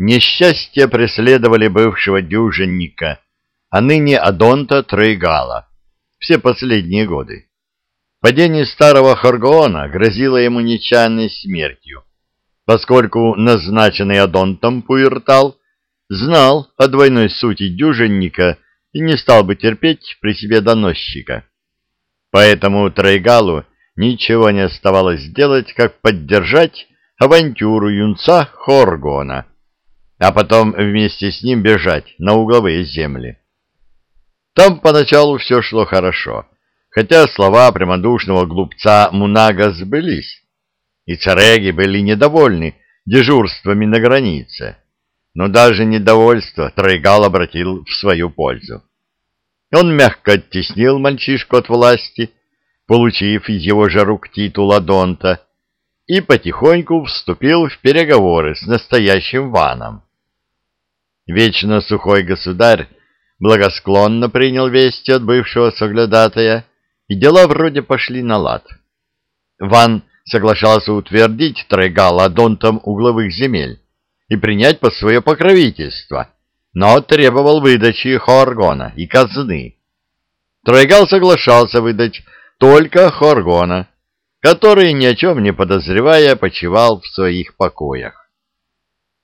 Несчастья преследовали бывшего дюжинника, а ныне Адонта Трейгала, все последние годы. Падение старого Харгоона грозило ему нечаянной смертью, поскольку назначенный Адонтом Пуиртал знал о двойной сути дюжинника и не стал бы терпеть при себе доносчика. Поэтому Трейгалу ничего не оставалось сделать, как поддержать авантюру юнца Хоргона — а потом вместе с ним бежать на угловые земли. Там поначалу все шло хорошо, хотя слова прямодушного глупца Мунага сбылись, и цареги были недовольны дежурствами на границе, но даже недовольство Тройгал обратил в свою пользу. Он мягко оттеснил мальчишку от власти, получив из его же рук титул Адонта, и потихоньку вступил в переговоры с настоящим Ваном. Вечно сухой государь благосклонно принял вести от бывшего соглядатая, и дела вроде пошли на лад. Ван соглашался утвердить Трегала донтом угловых земель и принять под свое покровительство, но требовал выдачи Хоргона и казны. Тройгал соглашался выдать только Хоргона, который, ни о чем не подозревая, почивал в своих покоях.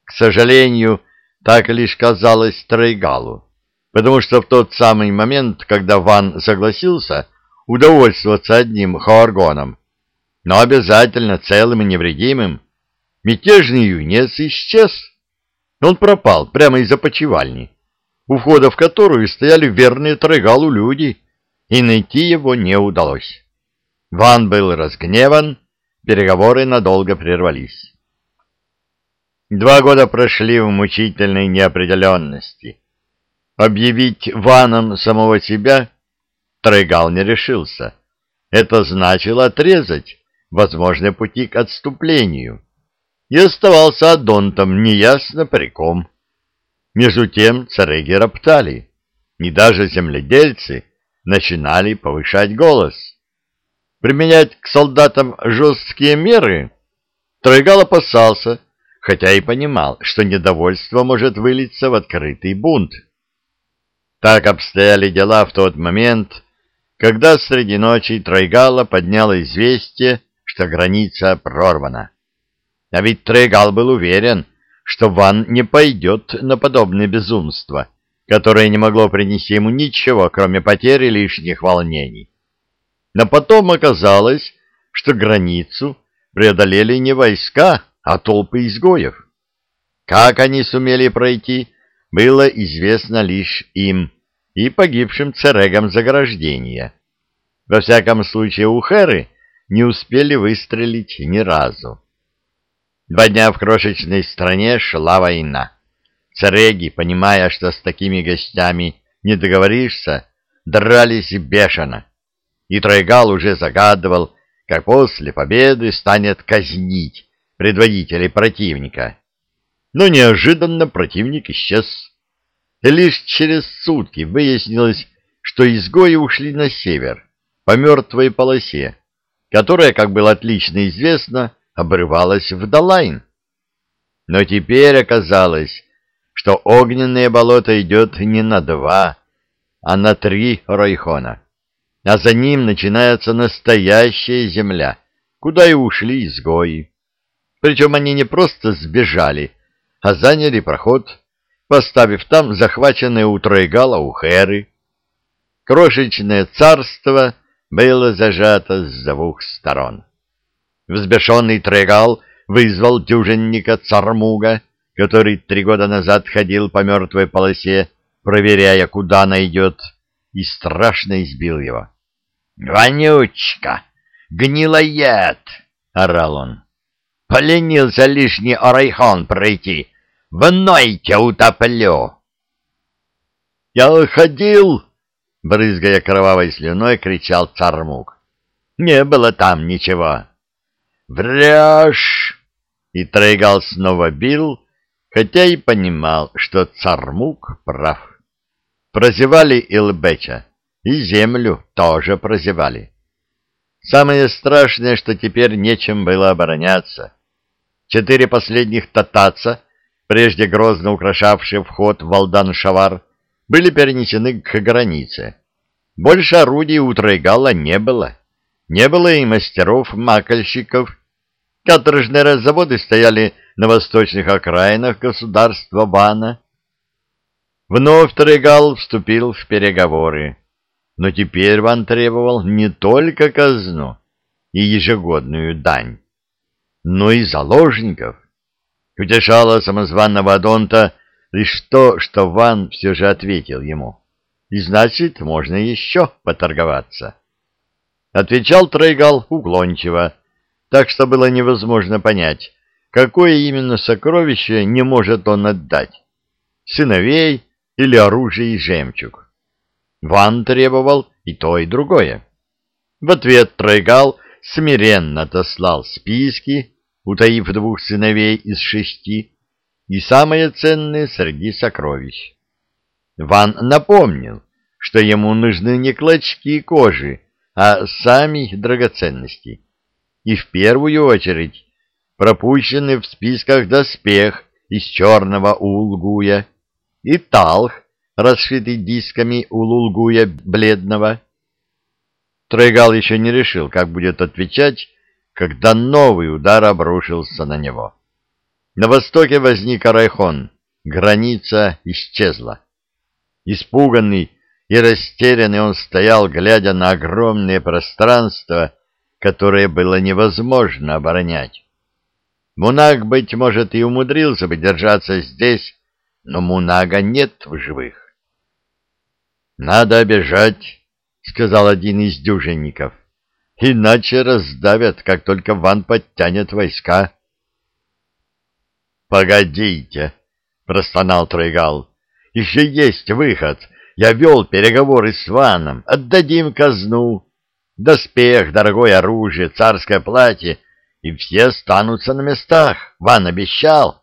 К сожалению, так лишь казалось Трейгалу, потому что в тот самый момент, когда Ван согласился удовольствоваться одним Хоаргоном, но обязательно целым и невредимым, мятежный юнец исчез. Он пропал прямо из опочивальни, у входа в которую стояли верные Трейгалу люди, и найти его не удалось. Ван был разгневан, переговоры надолго прервались. Два года прошли в мучительной неопределенности. Объявить ваном самого себя Трейгал не решился. Это значило отрезать возможные пути к отступлению. И оставался Адонтом неясно при ком. Между тем цареги роптали, и даже земледельцы начинали повышать голос. Применять к солдатам жесткие меры Тройгал опасался, хотя и понимал, что недовольство может вылиться в открытый бунт. Так обстояли дела в тот момент, когда среди ночи Тройгала подняла известие, что граница прорвана. А ведь Тройгал был уверен, что Ван не пойдет на подобное безумство, которое не могло принести ему ничего, кроме потери лишних волнений. Но потом оказалось, что границу преодолели не войска, а толпы изгоев. Как они сумели пройти, было известно лишь им и погибшим церегам заграждения. Во всяком случае, у Херы не успели выстрелить ни разу. Два дня в крошечной стране шла война. Цареги, понимая, что с такими гостями не договоришься, дрались бешено. И Тройгал уже загадывал, как после победы станет казнить предводителей противника. Но неожиданно противник исчез. И лишь через сутки выяснилось, что изгои ушли на север, по мертвой полосе, которая, как было отлично известно, обрывалась в Далайн. Но теперь оказалось, что огненное болото идет не на два, а на три райхона, а за ним начинается настоящая земля, куда и ушли изгои. Причем они не просто сбежали, а заняли проход, поставив там захваченные у Тройгала ухеры. Крошечное царство было зажато с двух сторон. Взбешенный Тройгал вызвал дюжинника Цармуга, который три года назад ходил по мертвой полосе, проверяя, куда она идет, и страшно избил его. «Вонючка! Гнилоед!» — орал он. Поленился лишний орайхон пройти. В нойте утоплю. Я ходил, брызгая кровавой слюной, кричал Цармук. Не было там ничего. Врешь! И Трейгал снова бил, хотя и понимал, что Цармук прав. Прозевали Илбеча, и землю тоже прозевали. Самое страшное, что теперь нечем было обороняться. Четыре последних татаца прежде грозно украшавшие вход в Алдан-Шавар, были перенесены к границе. Больше орудий у Тройгала не было. Не было и мастеров-макольщиков. Каторжные заводы стояли на восточных окраинах государства Бана. Вновь Тройгал вступил в переговоры. Но теперь Ван требовал не только казну и ежегодную дань, но и заложников. Утешало самозванного Адонта лишь то, что Ван все же ответил ему. И значит, можно еще поторговаться. Отвечал Трейгал уклончиво, так что было невозможно понять, какое именно сокровище не может он отдать. Сыновей или оружие и жемчуг. Ван требовал и то, и другое. В ответ Тройгал смиренно отослал списки, утаив двух сыновей из шести, и самое ценное среди сокровищ. Ван напомнил, что ему нужны не клочки кожи, а сами драгоценности. И в первую очередь пропущенный в списках доспех из черного улгуя и талх, расшитый дисками у лулгуя бледного. Тройгал еще не решил, как будет отвечать, когда новый удар обрушился на него. На востоке возник Арайхон, граница исчезла. Испуганный и растерянный он стоял, глядя на огромное пространство, которое было невозможно оборонять. Мунаг, быть может, и умудрился бы держаться здесь, но Мунага нет в живых. «Надо бежать», — сказал один из дюжинников, — «иначе раздавят, как только Ван подтянет войска». «Погодите», — простонал Тройгал, — «еще есть выход. Я вел переговоры с Ваном. Отдадим казну, доспех, дорогое оружие, царское платье, и все останутся на местах. Ван обещал».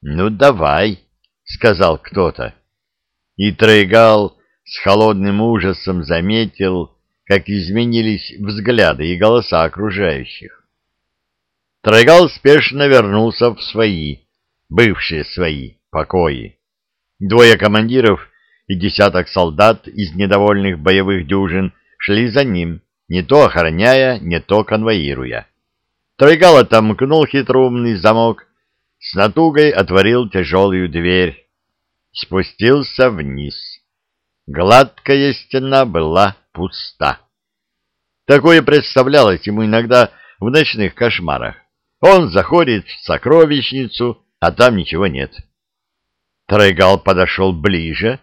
«Ну, давай», — сказал кто-то. И Трейгал с холодным ужасом заметил, как изменились взгляды и голоса окружающих. Тройгал спешно вернулся в свои, бывшие свои, покои. Двое командиров и десяток солдат из недовольных боевых дюжин шли за ним, не то охраняя, не то конвоируя. Тройгал отомкнул хитроумный замок, с натугой отворил тяжелую дверь, спустился вниз. Гладкая стена была пуста. Такое представлялось ему иногда в ночных кошмарах. Он заходит в сокровищницу, а там ничего нет. Тройгал подошел ближе,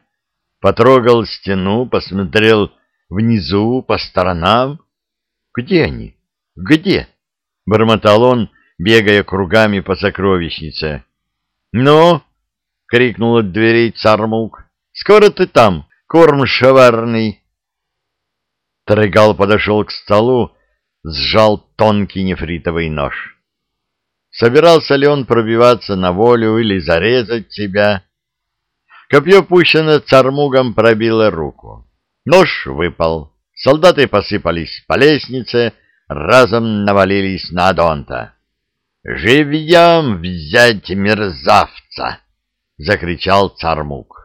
потрогал стену, посмотрел внизу, по сторонам. Где они? Где? Бормотал он, бегая кругами по сокровищнице. «Ну!» — крикнул от дверей Цармук. «Скоро ты там, корм шаварный!» Трегал подошел к столу, сжал тонкий нефритовый нож. Собирался ли он пробиваться на волю или зарезать себя? Копье, пущено цармугом, пробило руку. Нож выпал. Солдаты посыпались по лестнице, разом навалились на Адонта. «Живьем взять мерзавца!» — закричал цармук.